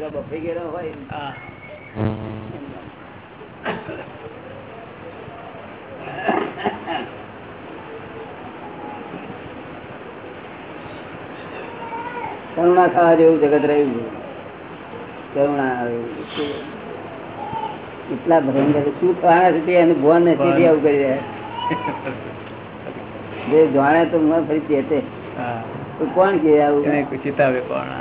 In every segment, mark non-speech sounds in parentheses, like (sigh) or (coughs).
પેલા બફાઈ ગયેલો હોય કરુણા ખાવા જેવું જગત રહ્યું કરુણા એટલા ભયંકર. શું ખાવાના છે તે એનું ભાન નથી તે આવું કરી રહ્યા. જે જાણે તો મને ફરી ચેતે. કોણ કે આવું? ચિતાવે કોણ.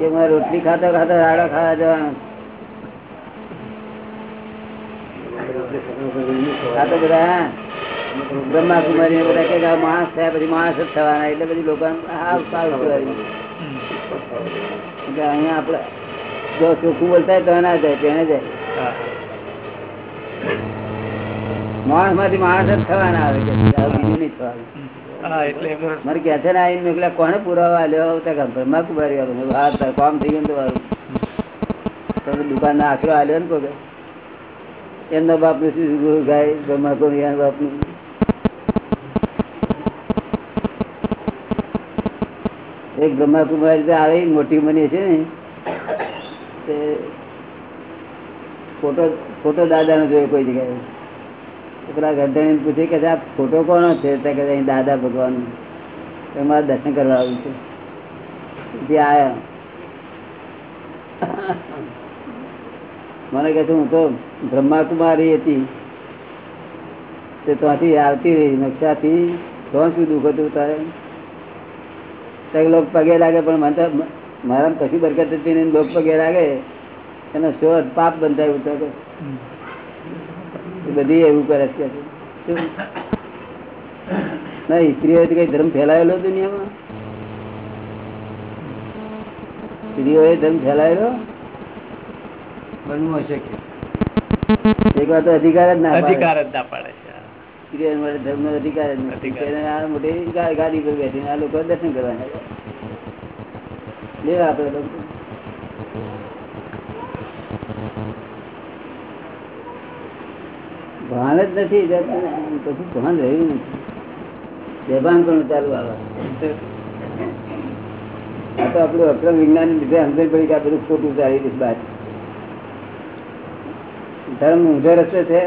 કે રોટલી ખાતા ખાતા રાડો ખાવા જવાનું. બધા બ્રહ્મા કુમારી થયા પછી માણસ જ થવાના, એટલે પછી લોકો. અહીંયા આપડે જો ચોખ્ખું બોલતા હોય માણસમાંથી માણસ જ થવાના આવે છે. નહીં થવાનું. મારે કે છે ને આવીને મેં કોને પુરાવા લેવા આવતા કામ પર મારે વાળો. આવ્યો હા તાર કામ થઈ ગયું તમારું. તમે દુકાન ના આશરો આવ્યો ને કોઈ એમના બાપનું શું ગાય બ્રહ્મા કુમારી બાપનું એક બ્રહ્મા કુમારી આવે મોટી મની છે ને તે ફોટો ફોટો દાદા નો જોયો કોઈ જગ્યાએ. પેલા ગરદણી પૂછી કે આ ફોટો કોનો છે? તો કે દાદા ભગવાન. મારા દર્શન કરવા આવ્યું છે. ત્યાં આવ્યા મને કહે હું તો બ્રહ્માકુમારી હતી. તે ત્યાંથી આવતી રહી. નકશાથી તો શું દુઃખ હતું તારે. તો લોક પગે લાગે, પણ મને મારા કશી બરકત હતી ને લોક પગે લાગે. એનો શોધ પાપ બંધાયું હમ. એ બધી એવું કરે છે. ના સ્ત્રીઓ કઈ ધર્મ ફેલાયેલો દુનિયામાં? સ્ત્રીઓએ ધર્મ ફેલાયેલો? બનવું હશે કે? એક વાર તો અધિકાર જ ના અધિકાર જ ના પાડે છે. સ્ત્રીઓ માટે ધર્મનો અધિકાર જ નથી. આ મોટી ગાડી પર બેસીને આ લોકો દર્શન કરવાના લેવા આપડે લોકો. ભાન જ નથી પછી ભાન રહ્યું નથી. બેભાન પણ ચાલુ આવે. આ તો આપણું અક્રમ વિજ્ઞાન લીધે સમજણ પડી કે આ બધું ખોટું ચાલી રહ્યું બાદ. ધર્મ ઊંધો રસ્તે છે?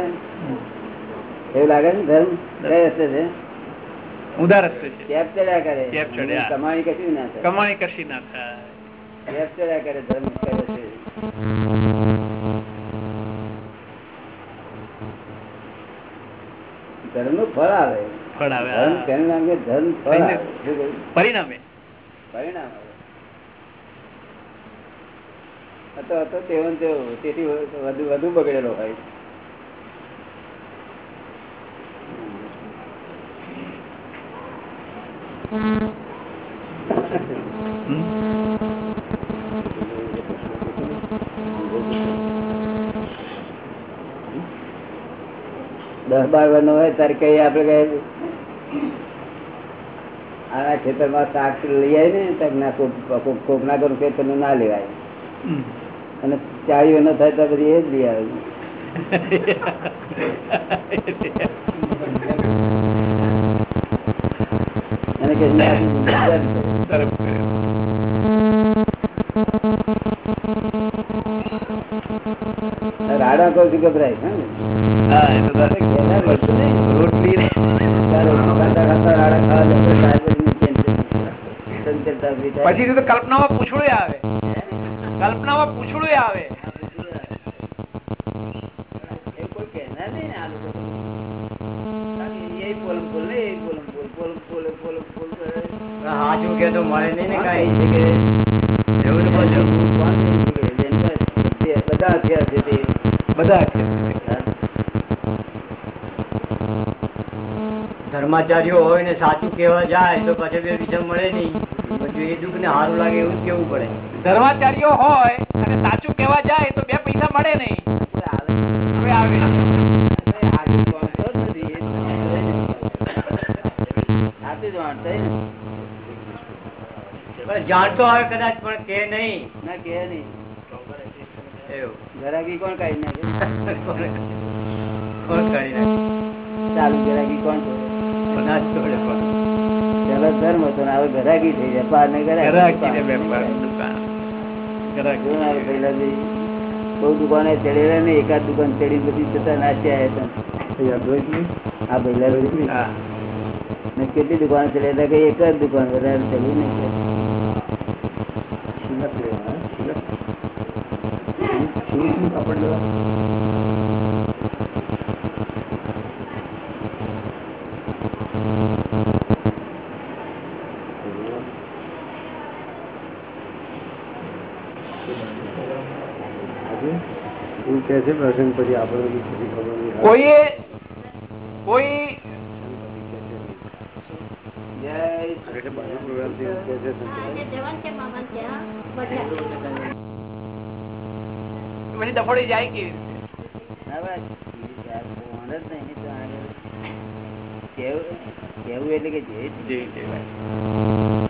એવું લાગે છે ને ધર્મ? કઈ રસ્તે છે? ઉદાર રસ્તે છે. કેપ ચડ્યા કરે. કમાણી કશું ના થાય. કમાણી કશી ના થાય. કેપ ચડ્યા કરે ધર્મ કઈ રસ્તે ધર્મનું ફળ આવે ફળ આવે ધર્મ હા. તેનું ધર્મ ફળ પરિણામ. આવે. શું કહ્યું? પરિણામે પરિણામ આવે હતો હતો તેવો તેવો તેથી વધુ વધુ બગડેલો હોય દસ બાર વાર નો હોય ત્યારે કઈ આપડે કઈ આના ખેતરમાં શાક લઈ આવી ને ના કોક કોક- કોક ના કરું ખેતર ના લેવાય અને ચાળી ન થાય તો બધી એ જ લઈ આવે અને કે ટેન્શન. ચંચળતા ઊભી થાય. પછી તો કલ્પનામાં પૂછડું આવે કલ્પનામાં પૂછડું આવે. કારણ કે તો મળે નહીં ને કઈ કહી? એવું તો બધું કોણ કહી શકે? જેમ કે બધે- બધા હથિયાર છે તે. બધા છે ધર્માચાર્યો હોય ને સાચું કેવા જાય તો પછી બે વિષમ મળે નહીં. પછી એ દુઃખ ને સારું લાગે એવું કેવું પડે. ધર્માચાર્યો હોય અને સાચું કેવા જાય તો બે પૈસા મળે નહીં. આવે. હવે જાણતો હોય કદાચ પણ કે નહીં. ના કે નહીં. ગરાગી કોણ કાઢી નાખે? (laughs) કોણ કાઢી નાખે? ચાલુ ગરાગી કોણ છોડે? બધા જ છોડે પણ પેલો ધર્મ હતો ને હવે ગરાગી થઈ વેપાર ને ઘરે ગરાગી રાખીને વેપાર દુકાન. Correct. જોયું ને પહેલા બી બહુ દુકાને ચડેલા ને એકાદ દુકાન ચડી બધી જતા નાચી આવ્યા હતા આ પહેલા રોજ હા. ને કેટલી દુકાન ચડેલા કે એક જ દુકાન વધારે ચડી નહીં. એવું કે છે પ્રસંગ પછી આપણે બી પછી ખબર નહીં. કોઈએ કોઈ જય એટલે બાજુ પ્રોગ્રામથી એવું કે છે સંતો. જવાન છે મામા ત્યાં બધા પછી ડફોડી જાય કેવી રીતે?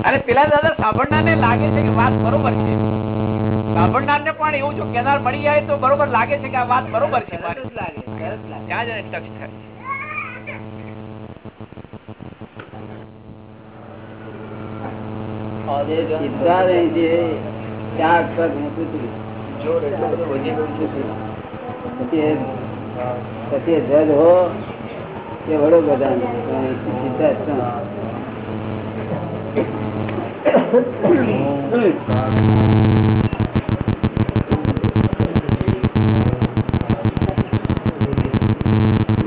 અને પેલા દાદા સાંભળનાર ને લાગે છે કે વાત બરોબર છે. સાંભળનાર ને પણ એવું જો કેનાર મળી જાય તો બરોબર લાગે છે કે આ વાત બરોબર છે. તરત જ મૂકું તરત છે. પછી પછી જજ હો કે વડોદરા ચિંતા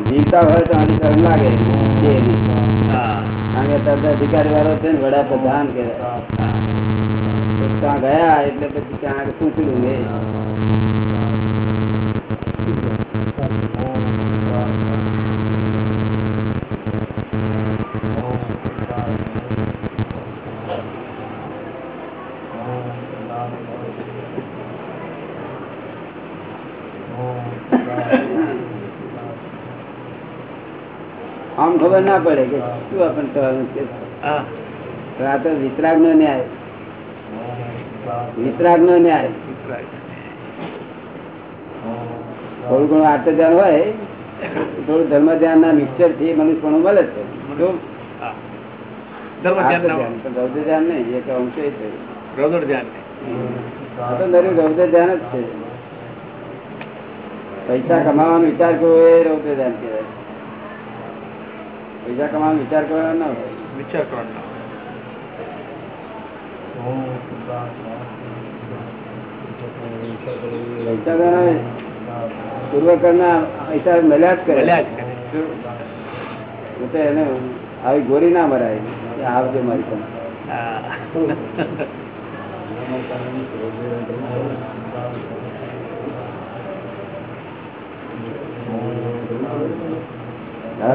જીવતા હોય તો આની શરમ લાગે. કારણ કે તરત અધિકારી વાળો છે ને વડાપ્રધાન કહેવાય. ત્યાં ગયા એટલે પછી ત્યાં આગળ થયું ને આમ ખબર ના પડે કે શું આપણને કરવાનું છે. આ તો વિતરાગ નો ન્યાય. વિતરાગ નો ન્યાય. થોડું ઘણું આર્ત ધ્યાન હોય થોડું ધર્મ ધ્યાન ના મિક્સરથી મનુષ્ય પણ મળે છે ધ્યાન ધ્યાન, રૌદ્ર ધ્યાન નહીં એક અંશ એ છે. રૌદ્ર ધ્યાન તો દરેક રૌદ્ર ધ્યાન જ છે. પૈસા કમાવાનો વિચાર કરવો એ રૌદ્ર ધ્યાન કહેવાય. પૈસા કમાવાનો વિચાર કરવાનો ના હોય. વિચાર કરવાનો પૂર્વ કરના પૈસા મળ્યા જ કરે. ભલ્યા જ કરે. હું તો એને આવી ગોરી ના મરાય. આવજો મારી તમે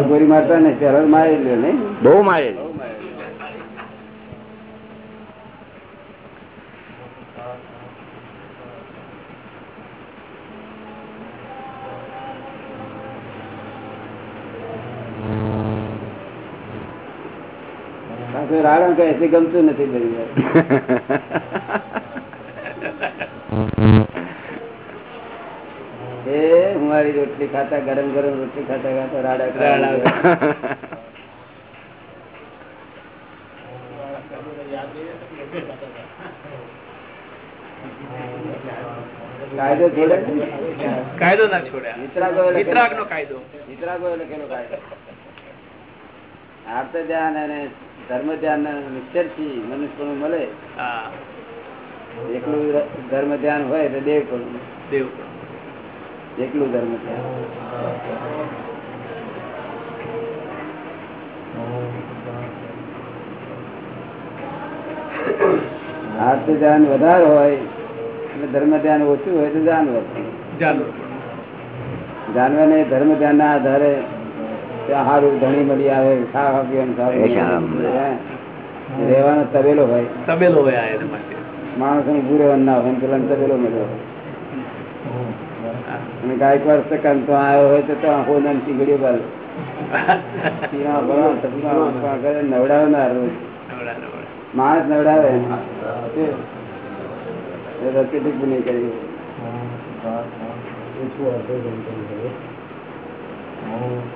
ગોરી મારતા ને પેલા મારી લ્યો બહુ મારે પાછું રાડણ કહે છે ગમતું નથી વાર. (laughs) એ હું મારી રોટલી ખાતા ગરમ ગરમ રોટલી ખાતા ખાતા રાડા રાડા. કાયદો કાયદો ના છોડ્યા. કાયદો. કાયદો? ધર્મ ધ્યાન મિક્સરથી મનુષ્ય મળે. એકલું ધર્મ ધ્યાન હોય તો દેવ પણ દેવ એકલું ધર્મ ધ્યાન આર્ત ધ્યાન વધારે હોય ધર્મ ધ્યાન ઓછું હોય તો જાનવર. જાનવર જાનવર ને ધર્મ ધ્યાન ના આધારે સારું ધણી મળી આવે ખાવા પીવાનું. રહેવાનો તબેલો હોય. તબેલો હોય માણસનું બુરે ના હોય પેલા તબેલો મળ્યો હોય. અને ગાયકવાડ સેકન્ડ તો આવ્યો હોય તો આખો નામ ચીગડીઓ બાલ. નવડાવનાર રોજ. માણસ નવડાવે. એ રસીદી પૂરી કરી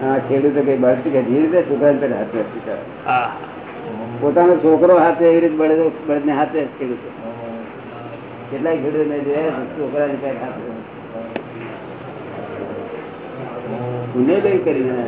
હા ખેડૂતો કઈ બળતી કે ધીરે ધીરે છોકરાને પેલા હાથે શીખવાડે. હા. પોતાનો છોકરો હાથે એવી રીતે બળદ બળદને હાથે જ ખેડૂતો. કેટલાક ખેડૂત મેં જોયા છે, છોકરાને કઈ ખાતું પુણ્ય કઈ કરી ના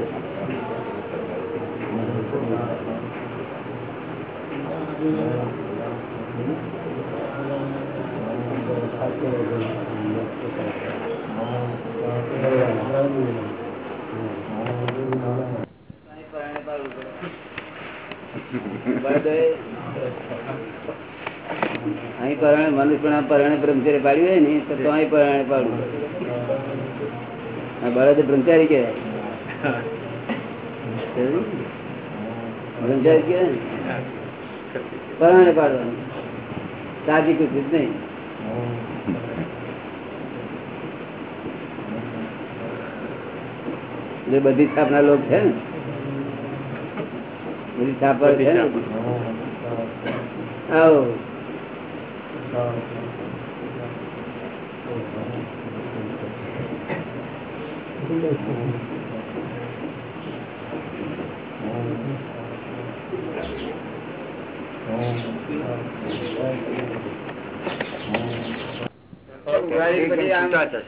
અહીં પરણે મનુષ્ય પરણે બ્રહ્મચર્ય પાડ્યું હોય ને, તો અહીં પરણે પાડવું બળદ બ્રહ્મચારી ને? પરણે પાડવાનું. સાદી કુછ નહીં? બધી સ્થાપના લોક છે ને બધી છાપ પર છે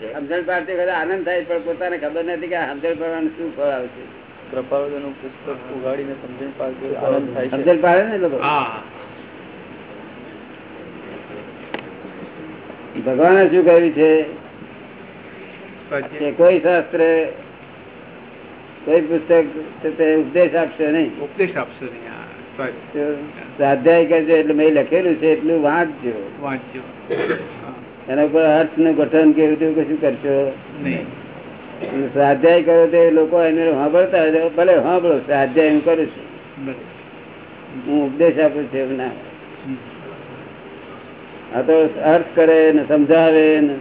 સમજણ પાડતી આનંદ થાય પણ પોતાને ખબર નથી કે સમજણ પાડવાનું શું ફળ આવશે. પ્રભાવનું પુસ્તક ઉગાડીને સમજણ પાડતી આનંદ થાય છે. સમજણ પાડે ને લોકો? ભગવાને શું કહ્યું છે? કે કોઈ શાસ્ત્ર કોઈ પુસ્તક તે ઉપદેશ આપશે નહીં. ઉપદેશ આપશે નહીં સ્વાધ્યાય કરજો એટલે મેં લખેલું છે એટલું વાંચજો. વાંચજો. એના ઉપર અર્થનું ગઠન કેવું તેવું કશું કરશો? નહીં. સ્વાધ્યાય કરો તે લોકો એને સાંભળતા હોય ભલે સાંભળો સ્વાધ્યાય હું કરું છું. હું ઉપદેશ આપું છું એમ ના આ તો અર્થ કરે ને સમજાવે ને.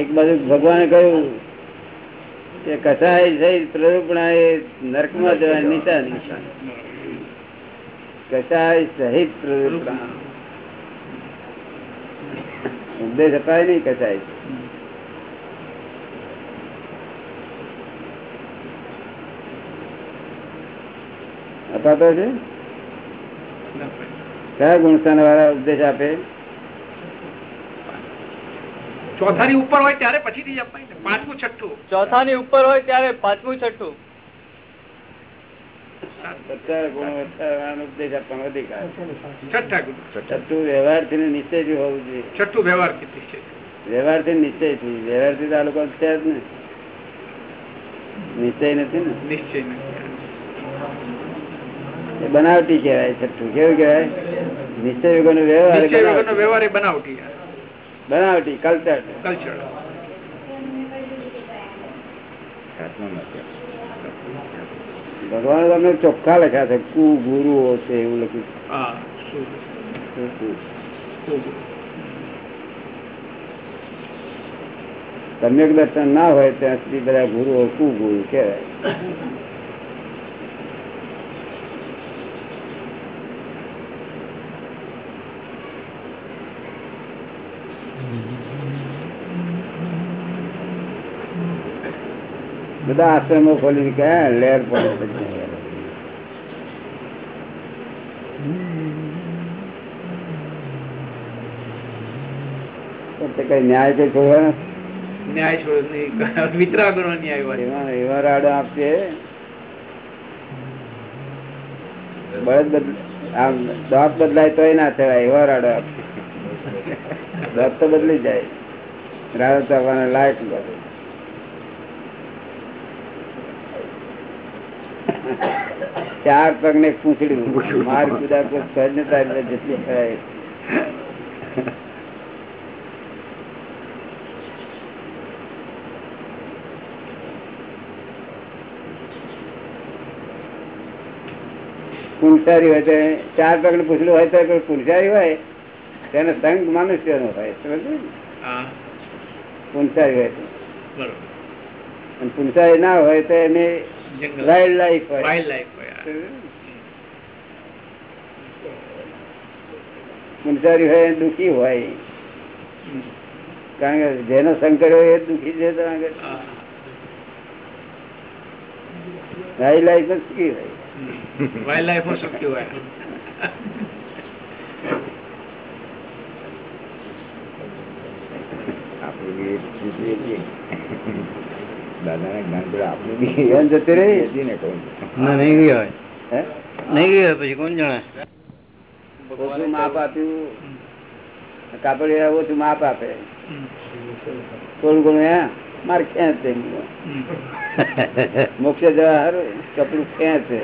એક બાજુ ભગવાને કહ્યું કે કસાય સહિત પ્રરૂપણા એ નરકમાં જવાની નિશાની કસાય સહિત પ્રરૂપણા. ઉપદેશ અપાય નહીં કસાય. અપાતો છે? કયા ગુણસ્થાન વાળા ઉપદેશ આપે? ચોથાની ઉપર હોય ત્યારે પછીથી જ પાંચમું છઠ્ઠું. ચોથાની ઉપર હોય ત્યારે પાંચમું છઠ્ઠું. સત્તર ગુણવત્તાવાળાનો ઉપદેશ આપવાનો અધિકાર. છઠ્ઠા ગુરુ છઠ્ઠું વ્યવહારથી નિશ્ચયથી હોવું જોઈએ. છઠ્ઠું વ્યવહાર કીધી છે વ્યવહારથી નિશ્ચયથી. વ્યવહારથી આ લોકો ને. નિશ્ચય નથી ને? નિશ્ચય નથી. બનાવટી કહેવાય છઠ્ઠું કેવું કહેવાય? નિશ્ચય વગરનો બનાવટી. વ્યવહાર બનાવટી બનાવટી કલ્ચર કલ્ચર ભગવાન તમને ચોખ્ખા લખ્યા છે કુ ગુરુ હશે એવું લખ્યું તમને. કુ. દર્શન ના હોય ત્યાં સુધી બધા ગુરુઓ કુગુરુ કહેવાય. બધા આશ્રમો ખોલી ગયા લહેર પડે તો કઈ ન્યાય કઈ છોડવાનો ન્યાય છોડ નહીં. (laughs) વિતરાગનો ન્યાય એવા એવા રાડો આપશે. બળદ આમ દાંત બદલાય તોય ના થવાય એવા રાડો આપશે. દાંત તો બદલી જાય. રાડો તો લાયક બધું ચાર પગ ને પૂછડ્યું માર કુદા કોઈ સહજ તારી જેટલી થાય. પુરુષારી હોય તો ચાર પગ ને પૂછડું હોય તો પુરુષારી હોય? તેનો સંઘ મનુષ્ય નો? હોય પુરુષારી હોય તો. પુરુષારી ના હોય તો એને વાઇલ્ડ લાઈફ હોય વાઇલ્ડ લાઈફ હોય વિચારી હોય દુઃખી હોય કારણ કે જેનો સંકટ હોય એ દુઃખી છે વાઇલ્ડ લાઈફ સુખી હોય વાઇલ્ડ લાઈફ સુખી હોય આપણે દાદાના જ્ઞાન પર આપણે બી એમ જતી રહી? હતી ને કહું ના નહીં ગયો હોય. નહીં ગયો હોય પછી કોણ જાણે ઓછું માપ આપ્યું. કાપડ ઓછું માપ આપે. થોડું ઘણું હે? મારે ખેંચ છે મોક્ષે જવા હારું કપડું ખેંચ છે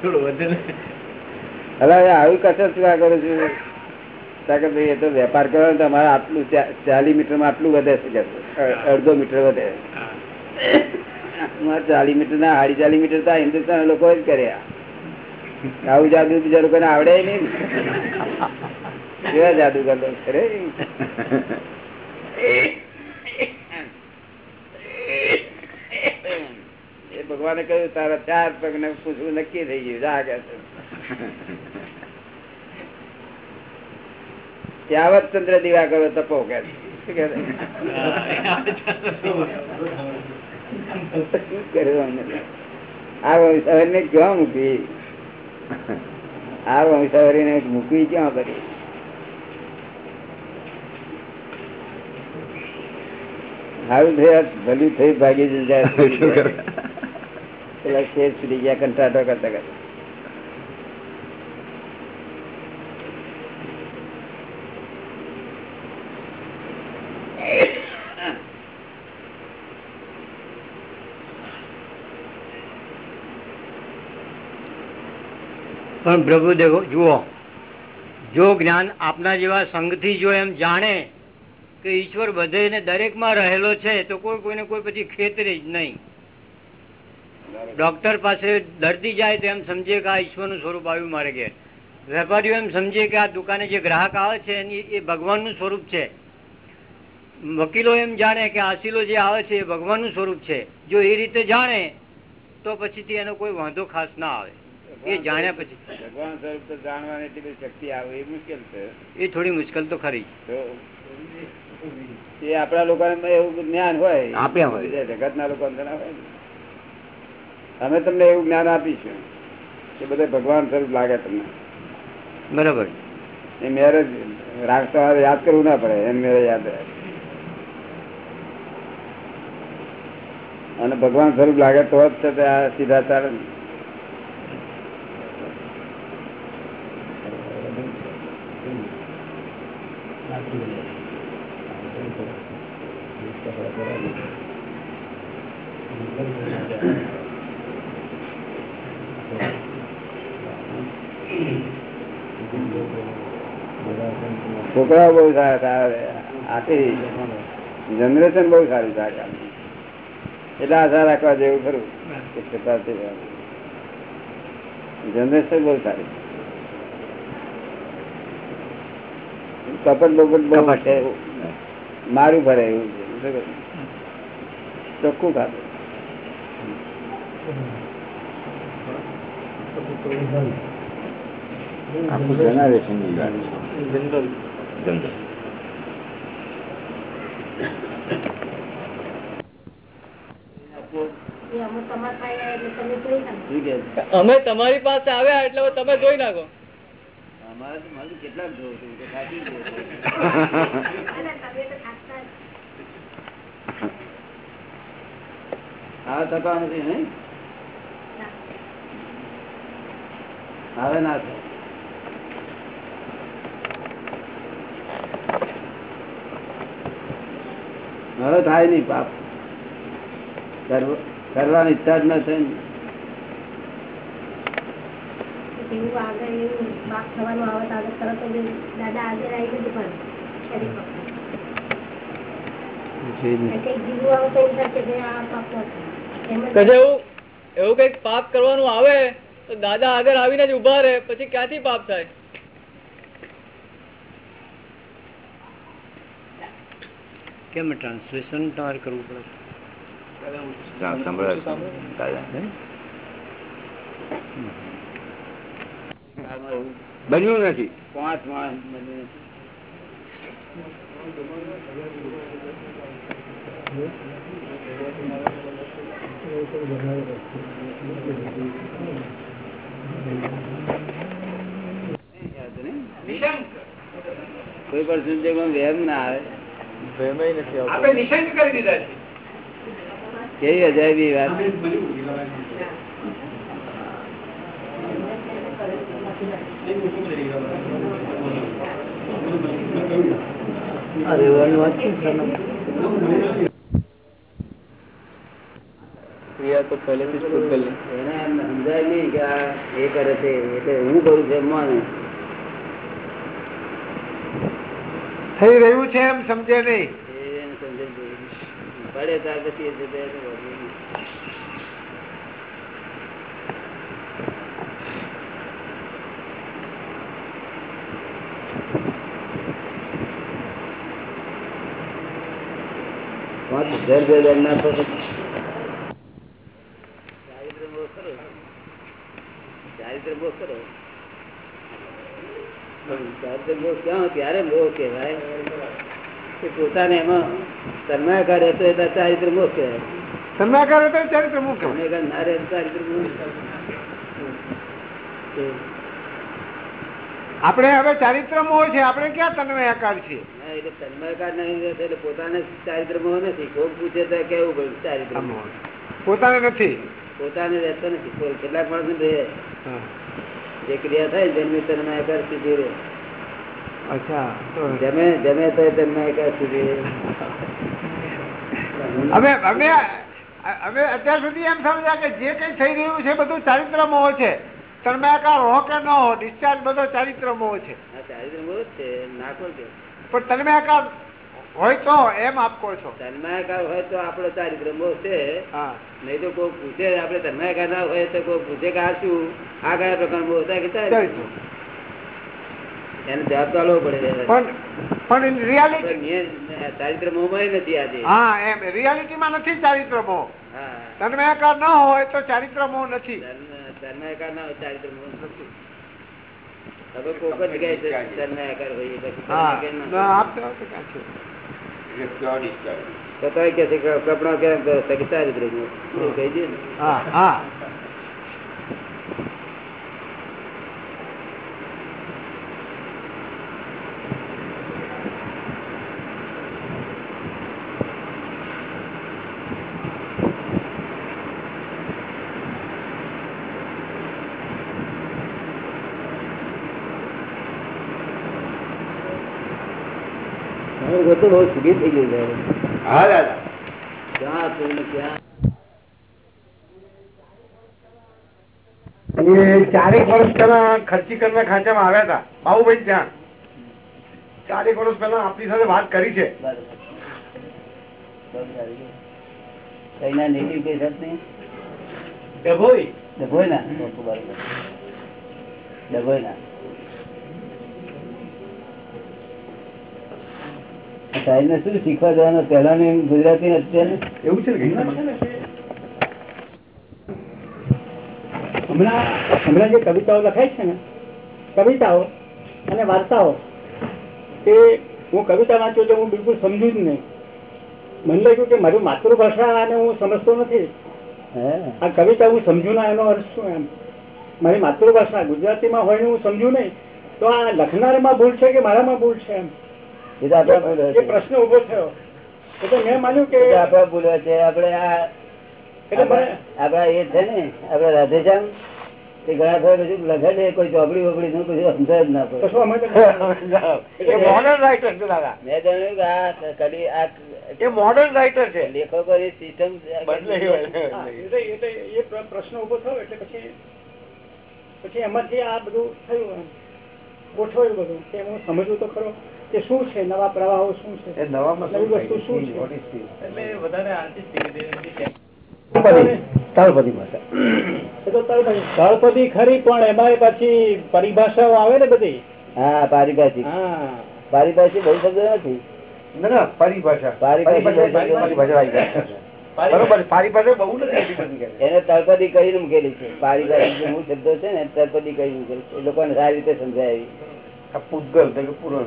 થોડું વધે હવે હવે આવી કસર શું આ કરું છું? કે ભાઈ એ તો વેપાર કરો ને તમારે આટલું ચાલીસ મીટરમાં આટલું વધે છે અડધો મીટર વધે. ચાલીસ મીટર ના સાડી ચાલીસ મીટર તો હિન્દુસ્તાન લોકો જ કર્યા આવું જાદુ બીજા લોકોને આવડે નહીં કેવા જાદુ કરતો? ખરે એ ભગવાને કહ્યું, તારા ચાર પગ ને પૂછવું નક્કી થઈ ગયું. જા કે છે. ત્યાવત ચંદ્ર દીવા કરો તપો કે ને ક્યાં મૂકી? આ વંશાવરી ને મૂકવી ક્યાં કરી? સારું થયા ભલું થઈ ભાગી જાય પેલા શેર સુધી ગયા કંટાટો કરતા કરતા. પણ પ્રભુ જુઓ. જો જ્ઞાન આપના જેવા સંઘથી જો એમ જાણે કે ઈશ્વર બધે ને દરેકમાં રહેલો છે, તો કોઈ કોઈને કોઈ પછી ખેતરે જ નહીં. ડોક્ટર પાસે દર્દી જાય તો એમ સમજે કે આ ઈશ્વરનું સ્વરૂપ આવ્યું મારે ઘેર. વેપારીઓ એમ સમજે કે આ દુકાને જે ગ્રાહક આવે છે, એની એ ભગવાનનું સ્વરૂપ છે. વકીલો એમ જાણે કે આશીલો જે આવે છે, એ ભગવાનનું સ્વરૂપ છે. જો એ રીતે જાણે, તો પછીથી એનો કોઈ વાંધો ખાસ ના આવે. એ જાણ્યા પછી. ભગવાન સ્વરૂપ તો જાણવાની એટલી બધી શક્તિ આવે એ મુશ્કેલ છે. એ થોડી મુશ્કેલ તો ખરી. એ આપણા લોકોને એવું જ્ઞાન હોય. આપ્યા હોય. બીજા જગતના લોકો ના હોય અમે તમને એવું જ્ઞાન આપીશું કે બધા ભગવાન સ્વરૂપ લાગે તમને. બરાબર. એ મેરેજ રાખતા યાદ કરવું ના પડે એમ મેરે યાદ રહે. અને ભગવાન સ્વરૂપ લાગે તો જ છે આ સીધા ચાલે બહુ સારા આખી જનરેશન બહુ સારું થાય એટલે આશા રાખવા જેવું ખરું જનરેશન બહુ સારી કપટ બપટ બહુ છે. મારું ભરે એવું છે? ચોખ્ખું ખાતું જનરેશનની વાત છે. છે? અમે તમારી પાસે આવ્યા એટલે તમે જોઈ નાખો અમારે તો મારું કેટલાક જોઉં છું હા સાચું જ જોવું છું. અને તમે તો થાકતા જ. હવે થતા નથી નહીં હવે ના થાય હવે થાય નહીં પાપ. કરવાની ઈચ્છા જ ન થાય ને. એવું કંઈક પાપ કરવાનું આવે તો દાદા આગળ આવીને જ ઊભા રહે પછી ક્યાંથી પાપ થાય? કેમ ટ્રાન્સલેશન તમારે કરવું પડે સા- સંભળાય છે. દાદા આમાં એવું બન્યું નથી પાંચ માણસ બન્યું નથી. કોઈ પણ સંજોગોમાં વહેમ ના આવે ભયમય નથી આવતો. આપણે નિષેધ કરી દીધા છે. કેવી અજાયબી વાત. ક્રિયા તો પહેલેથી જ પૂતગલની. એને સમજાય નહીં કે આ એ કરે છે એટલે હું કરું છું માને. થઈ રહ્યું છે એમ સમજે નહીં. પડે ત્યાર પછી ચારિત્ર બહુ ખરો. ચારિત્ર બહુ ખરો. ક્યાં ત્યારે મોહ કહેવાય? કે પોતાને એમાં તન્માયકાર રહેતો હોય ચારિત્ર મોહ કહેવાય. તન્માકાર રહેતો ચારિત્ર મુખ તન્માયકાર ના રહે ચારિત્ર આપણે હવે ચારિત્ર મોહ છે આપણે ક્યાં તન્મયાકાર છીએ? એટલે તન્મયાકાર નહીં એટલે પોતાને ચારિત્ર મોહ નથી. કોક પૂછે તો કેવું પડે ચારિત્ર મોહ? પોતાને નથી. પોતાને રહેતો નથી. કેટલાક માણસ રહે જે ક્રિયા થાય જન્મી તન્મયાકાર સુધી રહે. અચ્છા જમે જમે તો તન્માયકાર સુધી અમે અમે અમે અત્યાર સુધી એમ સમજ્યા કે જે કઈ થઈ રહ્યું છે બધું ચારિત્ર મોહ છે. તન્મયાકાર હો કે ન હો ડિસ્ચાર્જ બધો ચારિત્ર મોહ છે. ચારિત્ર મોહ છે નાખો કે પણ તન્મયાકાર હોય તો એમ આપ કહો છો. તન્માયકાર હોય તો આપણો ચારિત્ર મોહ છે. હા. નહીં તો કોઈ પૂછે આપણે તન્માયકાર ના હોય તો કોઈ પૂછે કે આ શું? આ કયા પ્રકારનો મોહ થાય કે ચારિત્ર. એને જવાબ તો આલવો પડે પણ પણ રિયાલિટી ચારિત્ર મોહમાં નથી આજે. હા એમ રિયાલિટીમાં નથી ચારિત્ર મોહ તન્મયાકાર ન હોય તો ચારિત્ર મોહ નથી તન્મયાકાર ના હોય ચારિત્ર મોહ નથી. હવે કોક જ કહે છે તન્માયકાર પછી હોય. આપ તો ક્યાં છે? તો તોય કહે છે કે કપડાં કેમ કરો તો કે ચારિત્ર કહી દે ને. હા હા. બધું બહુ સુખી થઈ ગયું છે. હા દાદા. ક્યાં હતું ક્યાં? ચારેક વર્ષ પેલા ખર્ચી કરના ખાંચામાં આવ્યા હતા. બાબુભાઈ ત્યાં. ચારેક વર્ષ પેલા આપણી સાથે વાત કરી છે. કઈના નેટિવ કેસ જ નહીં ડભોઈ ડભોઈ. ના ડભોઈ ના સાહેબ ને શું શીખવા જવાનો પેલા ને ગુજરાતી ને અત્યારે એવું છે હમણાં હમણાં જે કવિતાઓ લખાય છે ને કવિતાઓ અને વાર્તાઓ એ હું કવિતા વાંચું તો હું બિલકુલ સમજુ જ નહીં. મને લાગ્યું કે મારી માતૃભાષા અને હું સમજતો નથી. હે. આ કવિતા હું સમજુ ના એનો અર્થ શું એમ? મારી માતૃભાષા ગુજરાતીમાં હોય ને હું સમજુ નહીં. તો આ લખનારમાં ભૂલ છે કે મારામાં ભૂલ છે એમ? એ તો આપણા ભૂલ એ પ્રશ્ન ઊભો થયો. એટલે મેં માન્યું કે આપણા ભૂલ છે. આપણે આ આપડા એ છે ને આપડે રાધેશ્યામ તે ઘણા ખરા બધું લખે છે કોઈ ચોપડી વોપડી નું કશું સમજાય જ ના પડે. મોડર્ન રાઇટર (laughs) છે દાદા. મેં આ કડી આ એ મોડર્ન રાઇટર છે. લેખકોની સિસ્ટમ બદલાઈ હોય. હા, એટલે એટલે એ પ્રશ્ન ઊભો થયો એટલે પછી પછી એમાંથી આ બધું થયું ગોઠવાયું બધું. કે હું સમજવું તો ખરો. કે શું છે? નવા પ્રવાહો શું છે? એ નવામાં નવી વસ્તુ શું છે? વધારે તળપદી. ભાષા એ તો તળપદી. તળપદી ખરી પણ એમાં પછી પરિભાષાઓ આવે ને બધી. હા પારિભાષિક. હા. પારિભાષિક બહુ શબ્દ નથી. ના ના પરિભાષા. પારિભાષા. બરોબર બહુ નથી. એને તળપદી કરીને મૂકેલી છે. પારિભાષિક જે મૂળ શબ્દો છે ને તળપદી કરીને મૂકેલી છે. એ લોકોને સારી રીતે સમજાય આ પૂતગલ પૂરણ.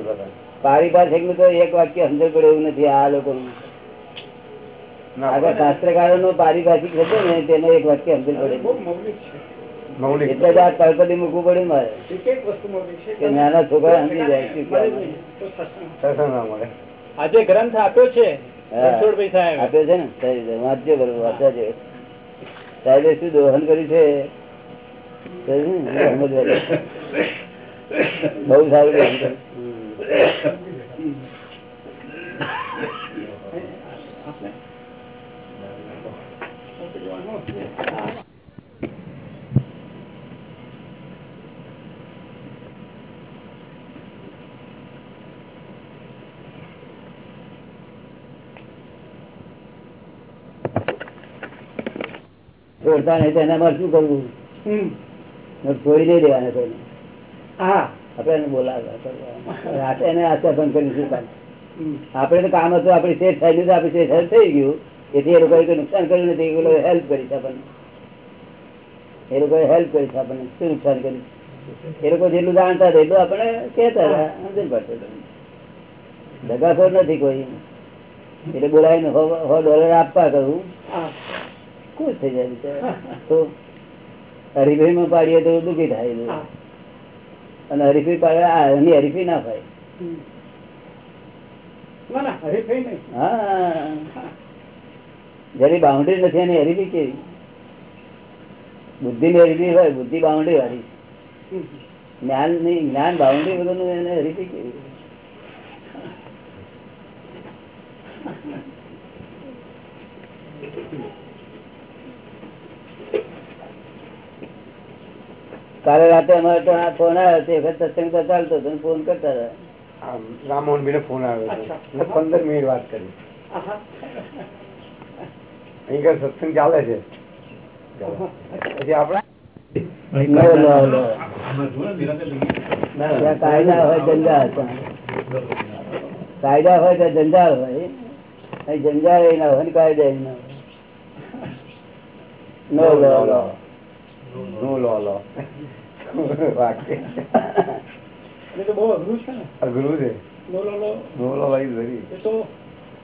પારિભાષિકનું તો એક વાક્ય સમજણ પડે એવું નથી આ લોકોનું. ના આગળ શાસ્ત્રકારો નો પારિભાષિક હતો ને તેનો એક વાક્ય સમજણ પડે. બહુ છે. એટલે જ આ મૂકવું મારે. છે. કે નાના છોકરા સમજી જાય ગ્રંથ આપ્યો છે સાહેબ. આપ્યો છે ને? વાંચજો બરોબર વાંચવા છે સાહેબે શું દોહન કર્યું છે. બહુ સારું દોહન કર્યું. છોડતા નહીં તો એનામાં શું કરવું હમ. છોડી નહીં દેવાના કોઈને હા આપણે એને બોલાવવા એને આચાપન કરી કામ હમ. આપણે તો કામ હતું આપણી શેઠ થઈ ગયું આપણી હેલ્પ થઈ ગયું. એથી એ લોકોએ નુકસાન કર્યું નથી એ લોકોએ હેલ્પ કરી છે આપણને. એ લોકોએ હેલ્પ કરી છે આપણને શું નુકસાન કર્યું? એ લોકો જેટલું જાણતા એટલું આપણે કહેતા હતા. સમજણ પડશે નથી કોઈ. એટલે બોલાવીને હો ડોલર આપવા કહું. ખુશ થઈ જાય. તો હરીફાઈ માં પાડીએ તો દુઃખી થાય. અને હરીફી પાડે એની હરીફી ના થાય નહીં. જેની બાઉન્ડ્રી નથી એની હરીફી કેવી? બુદ્ધિ ની હરીફી હોય બુદ્ધિ બાઉન્ડ્રી વાળી. જ્ઞાનની જ્ઞાન બાઉન્ડ્રી બધું એને હરીફી કેવી? કાલે રાતે અમારે તો આ ફોન આવ્યો તે વખત સત્સંગ તો ચાલતો હતો ફોન કરતા હતા. રામમોહન ભાઈ ફોન આવ્યો પંદર મિનિટ વાત કરી. અહીં કઈ સત્સંગ ચાલે છે. પછી ત્યાં કાયદા હોય જંજાળ. કાયદા હોય તો જંજાળ હોય. જંજાળ ના હોય ને કાયદા ના હોય. નો લો લો નો લો. લો. વાક્ય.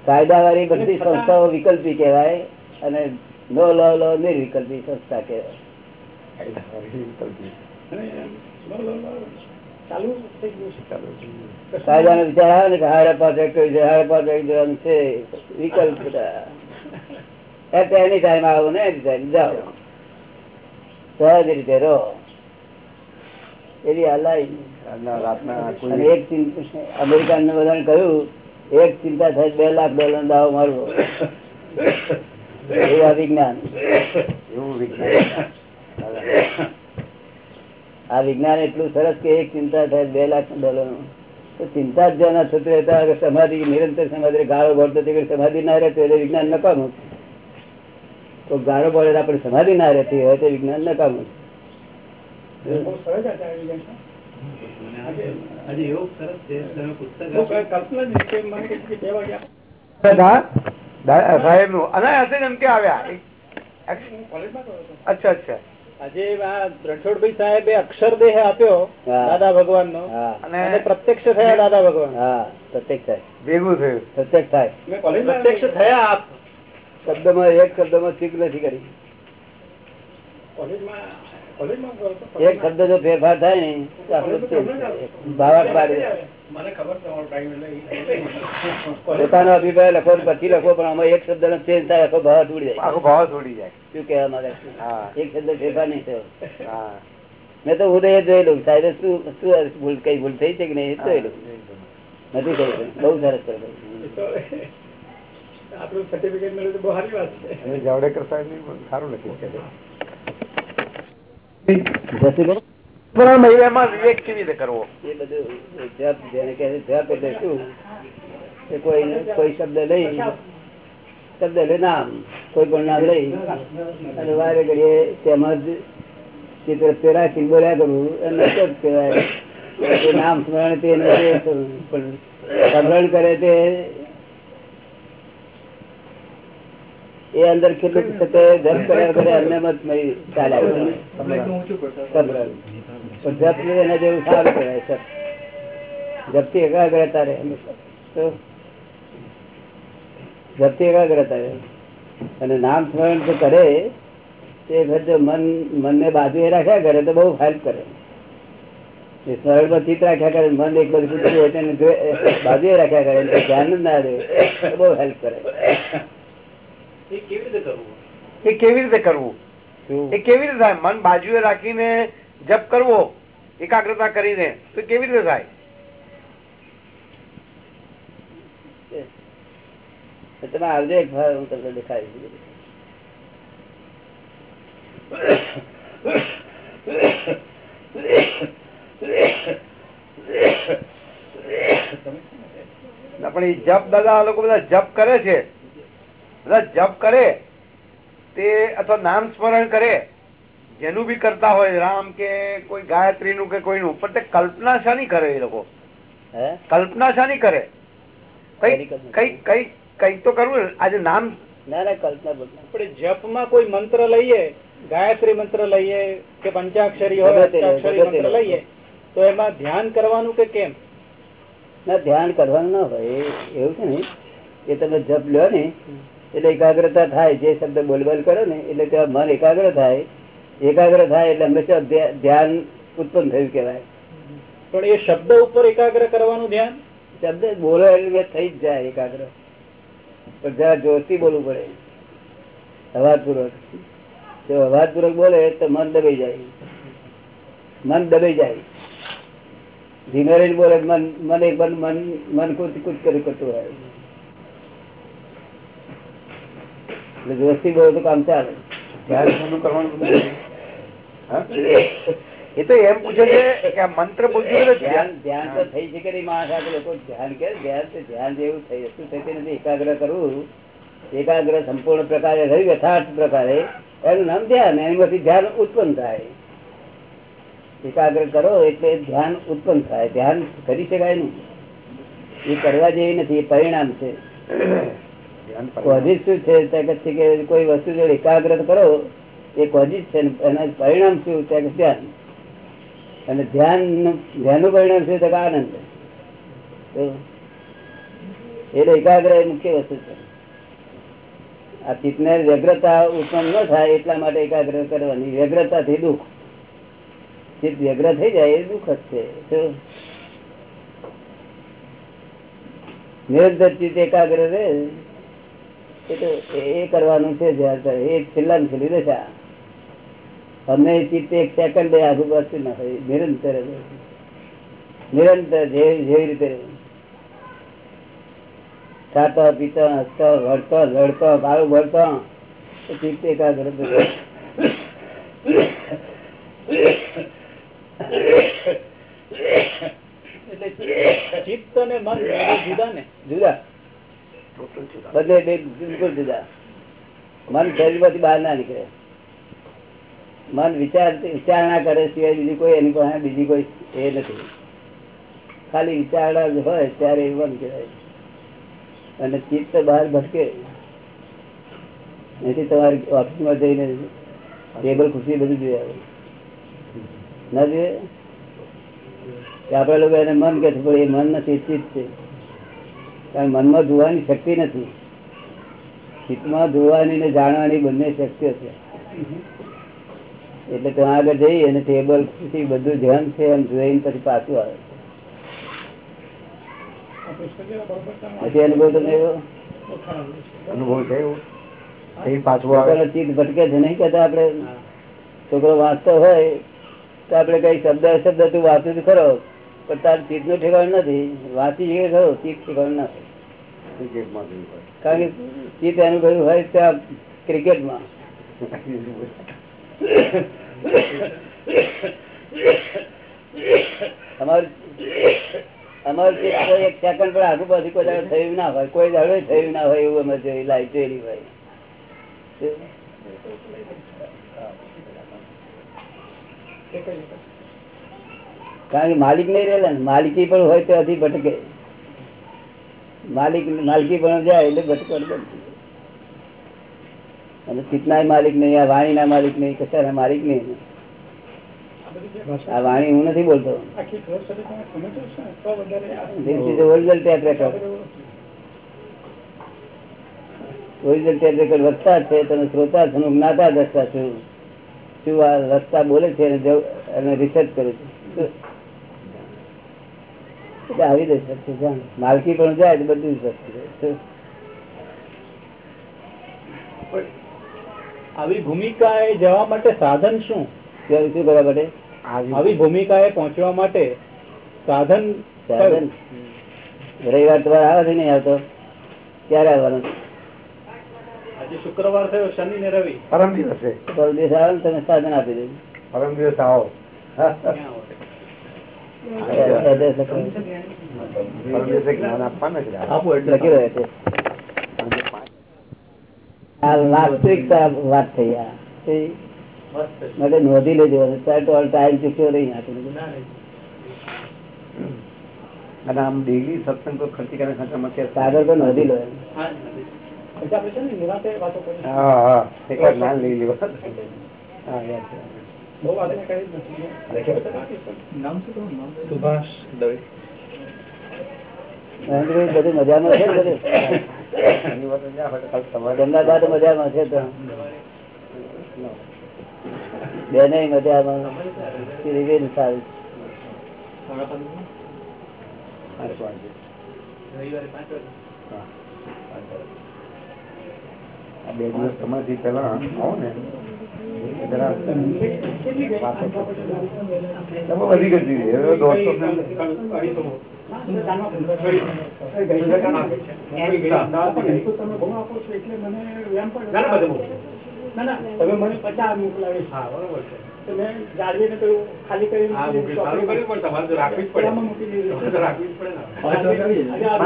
કાયદા વાળી બધી સંસ્થાઓ વિકલ્પી કહેવાય અને નો લો લો નિર્વિકલ્પી સંસ્થા કહેવાય. વિચાર આવે ને કે હારે છે જવાનું છે. વિકલ્પ બધા. એટ એની ટાઈમ આવો ને એની ટાઈમ જાઓ. સહજ રીતે રહો. એવી આજના રાતના એક અમેરિકન બધાને કહ્યું એક ચિંતા થાય બે લાખ ડોલર દાવો મારવો. (coughs) એવા વિજ્ઞાન. એવું વિજ્ઞાન. આ વિજ્ઞાન એટલું સરસ કે એક ચિંતા થાય બે લાખ ડોલરનું તો ચિંતા જ જ્યાં થતી હતા સમાધિ નિરંતર સમાધિ ગાળો ભરતો તે સમાધિ ના રહેતી એટલે વિજ્ઞાન નકામું. તો ગાળો ભરે આપણે સમાધિ ના રહેતી હોય તો વિજ્ઞાન નકામું. અચ્છા અચ્છા. આજે રણછોડભાઈ સાહેબે અક્ષર દેહ આપ્યો દાદા ભગવાન નો અને અને પ્રત્યક્ષ થયા દાદા ભગવાન. હા પ્રત્યક્ષ થાય. ભેગું થયું. પ્રત્યક્ષ થાય. મેં કોલેજમાં પ્રત્યક્ષ થયા આપ. શબ્દમાં એક શબ્દમાં ચીક નથી કરી. કોલેજમાં. એક શબ્દ જો ફેરફાર થાય ને પાડી પોતાનો અભિપ્રાય લખો પછી લખો પણ આમાં એક શબ્દ નો ચેન્જ થાય આખો ભાવ ઉડી જાય. આખો ભાવ છોડી જાય. શું કેવા માંગે એક શબ્દ ફેરફાર નહીં થયો. મેં તો ઉદય જોયેલું સાહેબ શું શું ભૂલ કઈ ભૂલ થઈ છે કે નહીં એ લઉં. નથી થઈ બહુ સરસ કરે આપણું સર્ટિફિકેટ મળ્યું તો બહુ સારી વાત છે. જાવડેકર સાહેબ સારું લખ્યું છે. જસુભાઈ, વિવેક કેવી રીતે કરવો? એ બધું જપ જેને કહે જપ એટલે શું? કે કોઈ કોઈ શબ્દ લઈ શબ્દ એટલે નામ કોઈ પણ નામ લઈ અને વારે ઘડીએ તેમજ ચિત્ર રાખીને બોલ્યા કરવું એને જપ કહેવાય નામ સ્મરણ તે પણ સ્મરણ કરે તે એ અંદર કેટલું તે જપ કર્યા કરે અમને મત મળી ચાલે પણ જપ એના જેવું સારું કહેવાય સર. જપથી એકાગ્રતા રહે જપથી એકાગ્રતા રહે. અને નામ સ્મરણ તો કરે તે જો મન મનને બાજુએ રાખ્યા કરે તો બહુ હેલ્પ કરે. એ સ્મરણમાં ચિત્ત રાખ્યા કરે મન એક બધું હોય તેને બાજુએ રાખ્યા કરે ધ્યાન જ ના દે બહુ હેલ્પ કરે. એ કેવી રીતે કરવું? એ કેવી રીતે થાય? મન બાજુએ રાખીને જપ કરવો એકાગ્રતા કરીને તો કેવી રીતે થાય? તમે આવજો એક વાર હું તમને દેખાડીશ. પણ એ જપ દાદા આ લોકો બધા જપ કરે છે. જપ કરે તે અથવા નામ સ્મરણ કરે જેનું બી કરતા હોય રામ કે કોઈ ગાયત્રી નું કે કોઈનું પણ તે કલ્પના શાની કરે એ લોકો. કલ્પના શાની કરે. કઈ કઈ કઈ કઈ તો કરવું આજે નામ ના ના કલ્પના આપણે જપમાં કોઈ મંત્ર લઈએ ગાયત્રી મંત્ર લઈએ કે પંચાક્ષરી હોય મંત્ર લઈએ તો એમાં ધ્યાન કરવાનું કે કેમ? ના ધ્યાન કરવાનું ના હોય એવું છે ને એ તમે જપ લ્યો ને એટલે એકાગ્રતા થાય જે શબ્દ બોલબોલ કરો ને એટલે ત્યાં મન એકાગ્ર થાય. એકાગ્ર થાય એટલે હંમેશા ધ્યાન ઉત્પન્ન થયું કહેવાય. પણ એ શબ્દ ઉપર એકાગ્ર કરવાનું ધ્યાન? શબ્દ બોલો એટલે થઈ જ જાય એકાગ્ર. પણ જરા જોરથી બોલવું પડે. અવાજપૂર્વક. જો અવાજપૂર્વક બોલે તો મન દબાઈ જાય. મન દબાઈ જાય. ધીમે બોલે મન મન એક મન મન કૂદ કૂદ કરી કરતું હોય. એટલે બોલે તો કામ ચાલે? (laughs) એ તો એમ પૂછે છે કે આ મંત્ર એટલે ધ્યાન ધ્યાન. તો થઈ શકે નહીં માણસ આપણે લોકો ધ્યાન કે ધ્યાન તો ધ્યાન જેવું થઈ શું થતી નથી એકાગ્ર કરવું. એકાગ્ર સંપૂર્ણ પ્રકારે રહ્યું યથાર્થ પ્રકારે. એનું નામ ધ્યાન એમાંથી ધ્યાન ઉત્પન્ન થાય. એકાગ્ર કરો એટલે ધ્યાન ઉત્પન્ન થાય. ધ્યાન કરી શકાય નહીં. એ કરવા જેવી નથી એ પરિણામ છે. છે? કોઈ વસ્તુ જો એકાગ્ર કરો, એ કોઝિસ છે પરિણામ શું? ત્યાં ધ્યાન. અને ધ્યાન, ધ્યાનનું પરિણામ શું? તો આનંદ. એટલે એકાગ્ર મુખ્ય વસ્તુ છે. આ ચિત્તને વ્યગ્રતા ઉત્પન્ન ન થાય એટલા માટે એકાગ્ર કરવાની. વ્યગ્રતાથી દુઃખ. ચિત્ત વ્યગ્ર થઈ જાય એ દુઃખ જ છે? નિરંતર ચિત્ત એકાગ્ર રહે. એ કરવાનું છે એ છેલ્લા ને છેલ્લી દશા. અમે ચિત્ત એક સેકન્ડ આગુ પાછું ના હોય. નિરંતર નિરંતર જેવી રીતે ખાતા પીતા હસતા વળતા લડતા ગાળું ભરતા ચિત્ત એકાગ્ર એટલે ચિત્ત અને મન જુદા ને? જુદા. બધે બે બિલકુલ જુદા. મન શરીરમાંથી બહાર ના નીકળે. મન વિચાર વિચારણા કરે સિવાય બીજી કોઈ એની પાસે બીજી કોઈ એ નથી. ખાલી વિચારણા જ હોય ત્યારે એ મન કહેવાય. અને ચિત્ત બહાર ભટકે. એથી તમારે ઓફિસમાં જઈને ટેબલ ખુશી બધું જોઈ આવે. ના જોઈએ? આપડે લોકો એને મન કે છે, પણ એ મન નથી, ચિત્ત છે. કારણ મનમાં જોવાની શક્તિ નથી. ચિત્તમાં જોવાની ને જાણવાની બંને શક્ય છે. એટલે ત્યાં આગળ જઈ અને ટેબલથી બધું ધ્યાન છે એમ જોઈને પછી પાછું આવે. પછી અનુભવ તમે એવો? અનુભવ છે ભટકે છે નહીં કેતા આપડે છોકરો વાંચતો હોય તો આપડે કઈ શબ્દ શબ્દ તું વાંચું ખરો. પણ તાર ચિત્તનું ઠેકાણ નથી વાંચી જઈએ ખરો ચિત્ત ઠેકાણ ના થાય. ક્રિકેટમાં જોયું હોય. કારણ કે ચિત્ત એનું કહ્યું હોય ત્યાં ક્રિકેટમાં અમારું અમારું ચિત્ત કોઈ એક સેકન્ડ પણ આગુ પાછું કોઈ દાડો થયું ના હોય કોઈ દાડો થયું ના હોય એવું અમે જોઈ લાઈફ જોયેલી હોય કારણ કે માલિક નહીં રહેલા ને માલિકી પણ હોય તો હજી ભટકે. માલિક માલકી પણ જાય એટલે ભટકડ અને ચિત્તનાય માલિક નહીં આ વાણીના માલિક નહીં કશાના માલિક નહીં. આ વાણી હું નથી બોલતો. ઓરિજિનલ ટેપ રેકર્ડ વધતા છે તમે શ્રોતા છો જ્ઞાતા દસતા છું. શું આ રસ્તા બોલે છે અને રિસર્ચ કરું છું? એટલે આવી દશા છે માલકી પણ જાય તો બધું સસ્તું આવી ભૂમિકા એ જવા માટે સાધન શું? શું કરવા માટે આવી ભૂમિકાએ પહોંચવા માટે સાધન સાધન? રવિવાર તમારે આવે છે નહીં આવતો ક્યારે આવવાનું? આજે શુક્રવાર થયો શનિ ને રવિ. પરમ દિવસે. પરમ દિવસ આવે તમે સાધન આપી દેજો પરમ દિવસ આવો. વાસ્તવિકતા વાત થઈ આ નોંધી લેજો તો ટાઈમ ચૂક્યો નહીં અને આમ ડેલી સત્સંગ તો ખર્ચી કરીને ખર્ચામાં છે. કાગળ પર નોંધી લો તમારું? સુભાષ દવે. બધું મજામાં છે મજામાં બેને મજામાં. રીવેન સારું. હા. બે દિવસ તમારાથી પેલા આવો ને. કરો. વધી ગઈ મને પચાસ મોકલાવીશ તો મેં જાળવીને કહ્યું ખાલી કરીને પેલામાં મૂકી દીધું.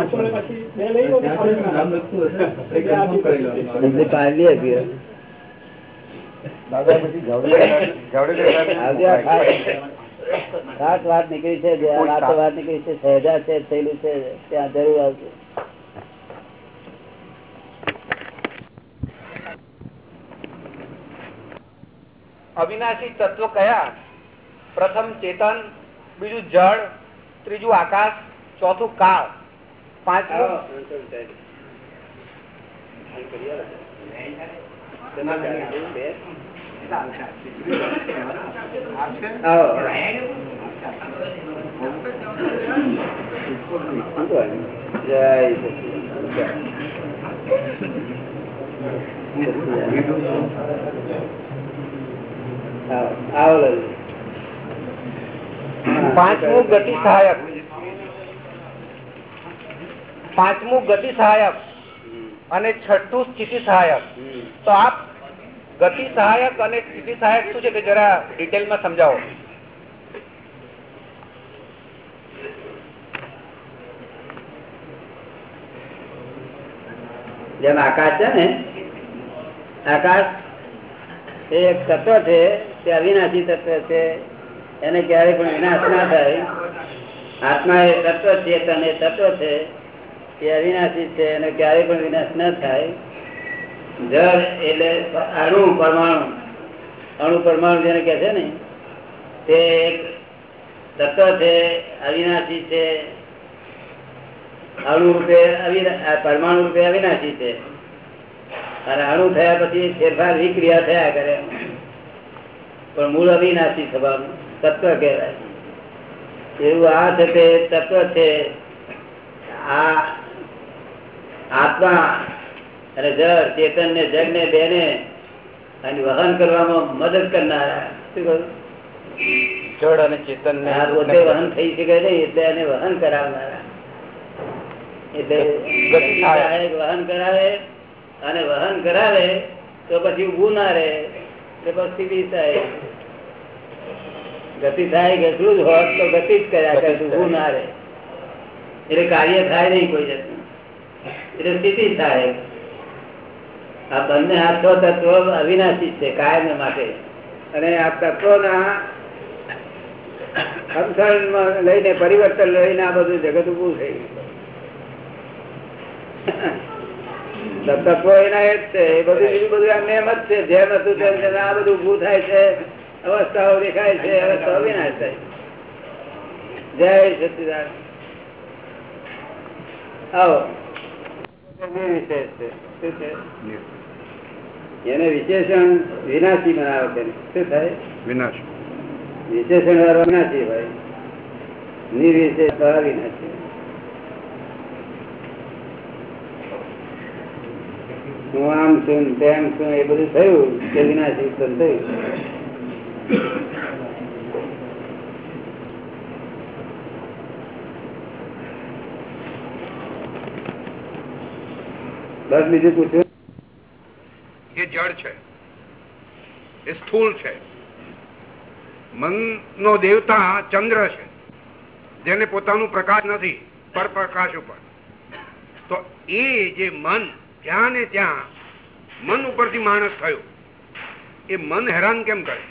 બપોરે પછી બે લઈ લો કે ખાલી આ એમને પાડી આપીએ દાદા પછી જાવડે જાવડે આજે આ (laughs) ખાસ વાત નીકળી છે જે વાત નીકળી છે સહેજા છે થયેલું છે ત્યાં જરૂર આવશે. અવિનાશી તત્વ કયા? પ્રથમ ચેતન બીજું જળ ત્રીજું આકાશ ચોથું કાળ. પાંચમું? પાંચમું ગતિ સહાયક પાંચમું ગતિ સહાયક અને છઠ્ઠું સ્થિતિ સહાયક તો આપ ગતિ સહાયક અને સ્થિતિ સહાયક શું છે તે જરા ડિટેલમાં સમજાવો. જેમ આકાશ છે ને, આકાશ એ એક તત્વ છે, તે અવિનાશી તત્વ છે, એને ક્યારેય પણ વિનાશ ના થાય. આત્મા એ તત્વ ચેતન એ તત્વ છે, તે અવિનાશી છે, એને ક્યારેય પણ વિનાશ ન થાય. જળ એટલે અણુ પરમાણુ. અણુ પરમાણુ જેને કે છે ને, તે એક તત્વ છે, અવિનાશી છે. અણુ રૂપે પરમાણુ રૂપે અવિનાશી છે. અને અણુ થયા પછી ફેરફાર વિક્રિયા થયા કરે. પણ મૂળ અવિનાશી થવાનું તત્વ કહેવાય. એવું આ છે તે તત્વ છે. આ આત્મા અને જળ ચેતન ને જગ ને બેને અને વહન કરવામાં મદદ કરનારા. શું કહ્યું જળ અને ચેતન ને પોતે વહન થઈ શકે નહીં એટલે એને વહન કરાવનારા. એટલે ગતિ વહન કરાવે અને વહન કરાવે તો પછી ઉભું ના રહે એટલે પછી થાય. ગતિ થાય કે એટલું જ હોત તો ગતિ જ કર્યા કરે ઉભું ના રહે. એટલે કાર્ય થાય નહીં કોઈ જતું એટલે સ્થિતિ થાય. આ બંને આ છ તત્વો અવિનાશી છે કાયમ માટે. અને આ તત્વોના સમસણમાં લઈને પરિવર્તન લઈને આ બધું જગત ઉભું થઈ ગયું. તત્વો એના એ જ છે એ બધું બીજું બધું એમને એમ જ છે જેમ હતું તેમ તેમ આ બધું ઉભું થાય છે અવસ્થાઓ દેખાય છે અવસ્થાઓ વિનાશ થાય જય સચિદાન આવો. વિશેષ છે. શું છે? એને વિશેષણ વિનાશી બનાવે છે. શું થાય? વિનાશ. વિશેષણ વાળો વિનાશી ભાઈ નિર્વિશેષ અવિનાશી હું આમ છું તેમ છું એ બધું થયું કે વિનાશી ઉત્પન્ન થયું. બસ બીજું પૂછ્યું? એ જળ છે. એ સ્થૂળ છે. મન નો દેવતા ચંદ્ર છે. જેને પોતાનું પ્રકાશ નથી પર પ્રકાશ ઉપર. તો એ જે મન ત્યાં ને ત્યાં મન ઉપરથી માણસ થયો. એ મન હેરાન કેમ કરે?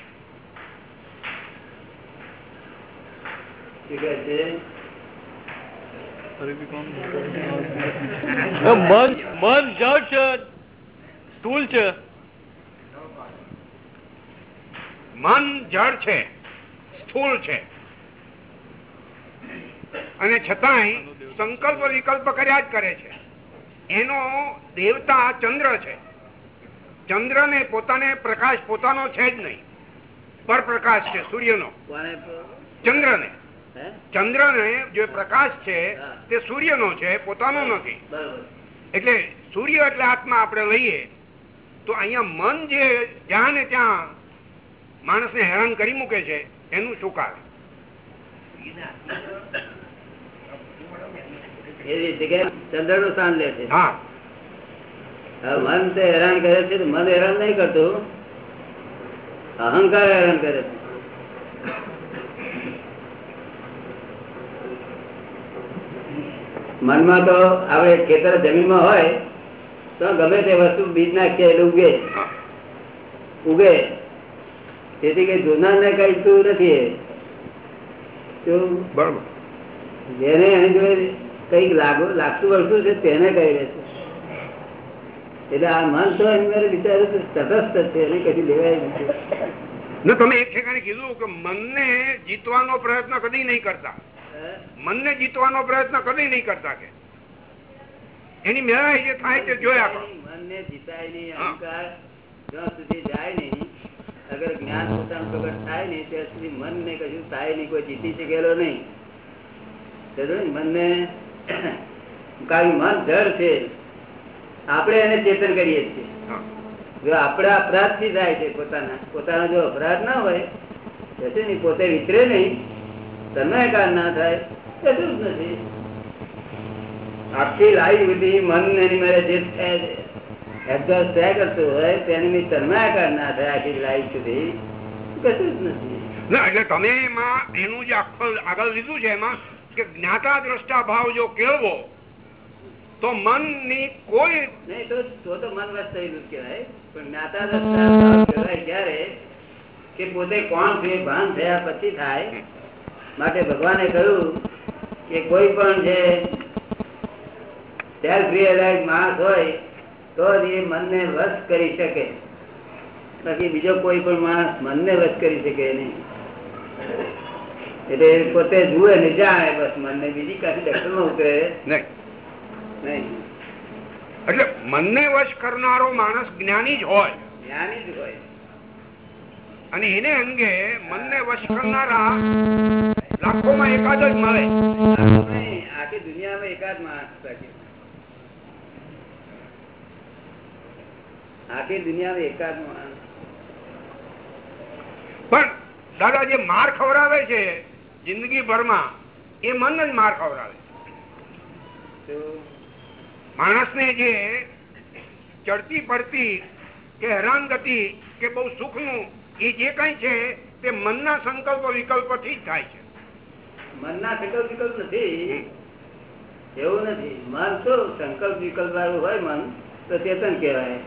મન મન જળ છે. સ્થૂળ છે? મન જળ છે સ્થુલ છે. અને છતાંય સંકલ્પ વિકલ્પ કર્યા જ કરે છે. એનો દેવતા ચંદ્ર છે. ચંદ્ર ને પોતાને પ્રકાશ પોતાનો છે જ નહીં. પર પ્રકાશ છે સૂર્યનો. ચંદ્ર ને ચંદ્ર ને જે પ્રકાશ છે તે સૂર્યનો છે પોતાનો નથી. એટલે સૂર્ય એટલે આત્મા આપણે લઈએ તો અહીંયા મન જે જ્યાં ને ત્યાં માણસને હેરાન કરી મૂકે છે એનું શું કારણ? એ જગ્યાએ ચંદ્રનું સ્થાન લે છે. હા. મન તે હેરાન કરે છે મન હેરાન નહીં કરતું. અહંકાર હેરાન કરે છે. મનમાં તો આપણે ખેતર જમીનમાં હોય તો ગમે તે વસ્તુ બીજ નાખીએ એટલે ઉગે. ઉગે. તેથી કઈ જોનાર ને કઈ તું નથી જેને એની જોડે કંઈક લાગુ લાગતું વળતું છે તેને કહી રહે છે. એટલે આ મન તો એની તો તટસ્થ છે એને કદી લેવાય નથી. ને તમે એક ઠેકાણે કીધું કે મનને જીતવાનો પ્રયત્ન કદી નહીં કરતા. મનને જીતવાનો પ્રયત્ન કદી નહીં કરતા કે. એની મેળાઈ જે થાય તે જોયા કરો મનને જીતાય નહીં અહંકાર જ્યાં સુધી જાય નહીં અગર જ્ઞાન પોતાનું પ્રગટ થાય નહીં ત્યાં સુધી મનને કશું થાય નહીં કોઈ જીતી શકેલો નહીં. મનને (clears throat) કારણ મન જળ છે આપણે એને ચેતન કરીએ છીએ. જો આપણે અપરાધથી થાય છે પોતાના પોતાનો જો અપરાધ ના હોય તો છે ને પોતે વિતરે નહીં કાર ના થાય કશું જ નથી. આખી લાઈફ બધી મન એની મારે જે એડજસ્ટ થયા કરતું હોય તેની તન્મયાકાર ના થાય આખી લાઈફ સુધી. કશું જ નથી. ના એટલે તમે એમાં એનું જે આખું આગળ લીધું છે એમાં કે જ્ઞાતા દ્રષ્ટા ભાવ જો કેળવો તો મનની કોઈ નહીં તો તો મન વસ્ત થઈ જ કહેવાય. પણ જ્ઞાતા દ્રષ્ટા ભાવ કહેવાય ક્યારે? કે પોતે કોણ છે ભાન થયા પછી થાય. માટે ભગવાને કહ્યું કે કોઈ પણ જે સેલ્ફ રિયલાઇઝ માણસ હોય તો જ એ મનને વશ કરી શકે. બાકી બીજો કોઈ પણ માણસ મનને વશ કરી શકે નહીં. એટલે પોતે જુએ ને જાણે બસ મનને બીજી કાંઈ દક્ષિણમાં ઉતરે. નહીં. એટલે મનને વશ કરનારો માણસ જ્ઞાની જ હોય. જ્ઞાની જ હોય. અને એને અંગે મનને વશ કરનારા લાખોમાં એકાદ જ મળે. આખી દુનિયામાં એકાદ માણસ બાકી. આખી દુનિયામાં એકાદ પણ દાદા જે માર ખવડાવે છે જિંદગી ભરમાં એ મન જ માર ખવડાવે માણસ ને જે ચડતી પડતી કે હેરાનગતિ કે બહુ સુખનું એ જે કઈ છે તે મનના સંકલ્પ વિકલ્પથી જ થાય છે. મનના સંકલ્પ વિકલ્પ નથી. એવું નથી. મન તો સંકલ્પ વિકલ્પ વાળું હોય મન તો ચેતન કહેવાય.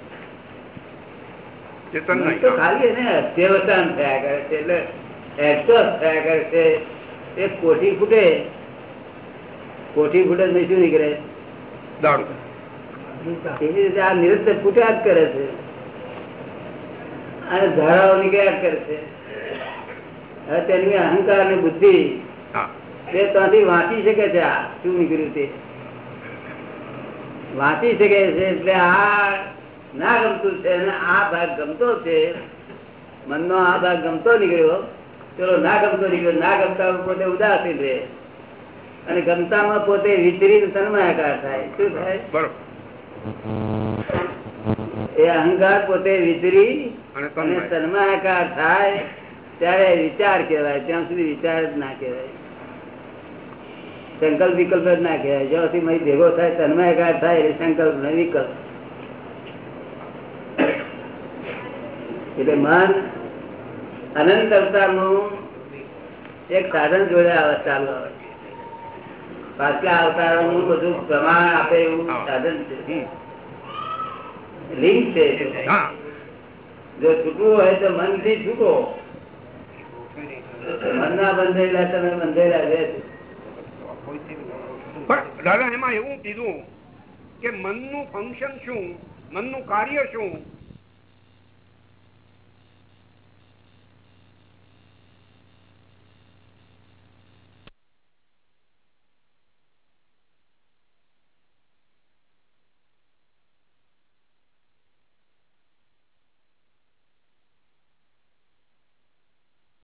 ચેતન તો નહીં. ખાલી એને અધ્યવસાન થયા કરે છે એટલે એક્સોસ થયા કરે છે. એ કોઠી ફૂટે. કોઠી ફૂટે નહીં શું નીકળે દારૂ. એવી રીતે આ નિરંતર ફૂટ્યા જ કરે છે. અને ધારાઓ નીકળ્યા કરે છે. હવે તેની અહંકાર અને બુદ્ધિ એ ત્યાંથી વાંચી શકે છે આ. શું નીકળ્યું તે? વાંચી શકે છે એટલે આ ના ગમતું છે આ ભાગ ગમતો છે મનનો આ ભાગ ગમતો નીકળ્યો ચલો ના ગમતો નીકળ્યો ના ગમતા પોતે ઉદાસીન રહે અને ગમતામાં પોતે વિતરી તન્માયાકાર થાય. શું થાય? એ અહંકાર પોતે વિતરી અને તન્માયાકાર થાય ત્યારે વિચાર કહેવાય. ત્યાં સુધી વિચાર જ ના કહેવાય. સંકલ્પ વિકલ્પ જ ના કહેવાય. જ્યાં સુધી મય ભેગો થાય તન્માયાકાર થાય એ સંકલ્પ ને વિકલ્પ. એટલે મન અનંત અવતારનું એક સાધન જોડે આવે ચાલુ આવે. પાછલા અવતારોનું બધું પ્રમાણ આપે એવું સાધન છે. લિંક છે જો છૂટવું હોય તો મનથી છૂટો. મન ના બંધેલા તમે બંધેલા રહે છો. પણ દાદા એમાં એવું કીધું કે મનનું ફંક્શન શું? મનનું કાર્ય શું?